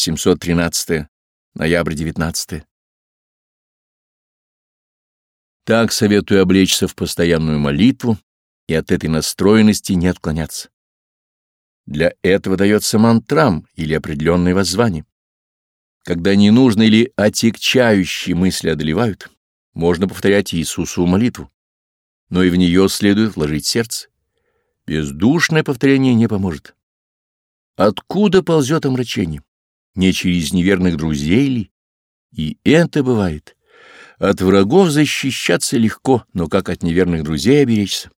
713. Ноябрь 19. Так советую облечься в постоянную молитву и от этой настроенности не отклоняться. Для этого дается мантрам или определенное воззвание. Когда ненужные или отягчающие мысли одолевают, можно повторять Иисусу молитву, но и в нее следует вложить сердце. Бездушное повторение не поможет. Откуда ползет омрачение? Не через неверных друзей ли? И это бывает. От врагов защищаться легко, но как от неверных друзей оберечься?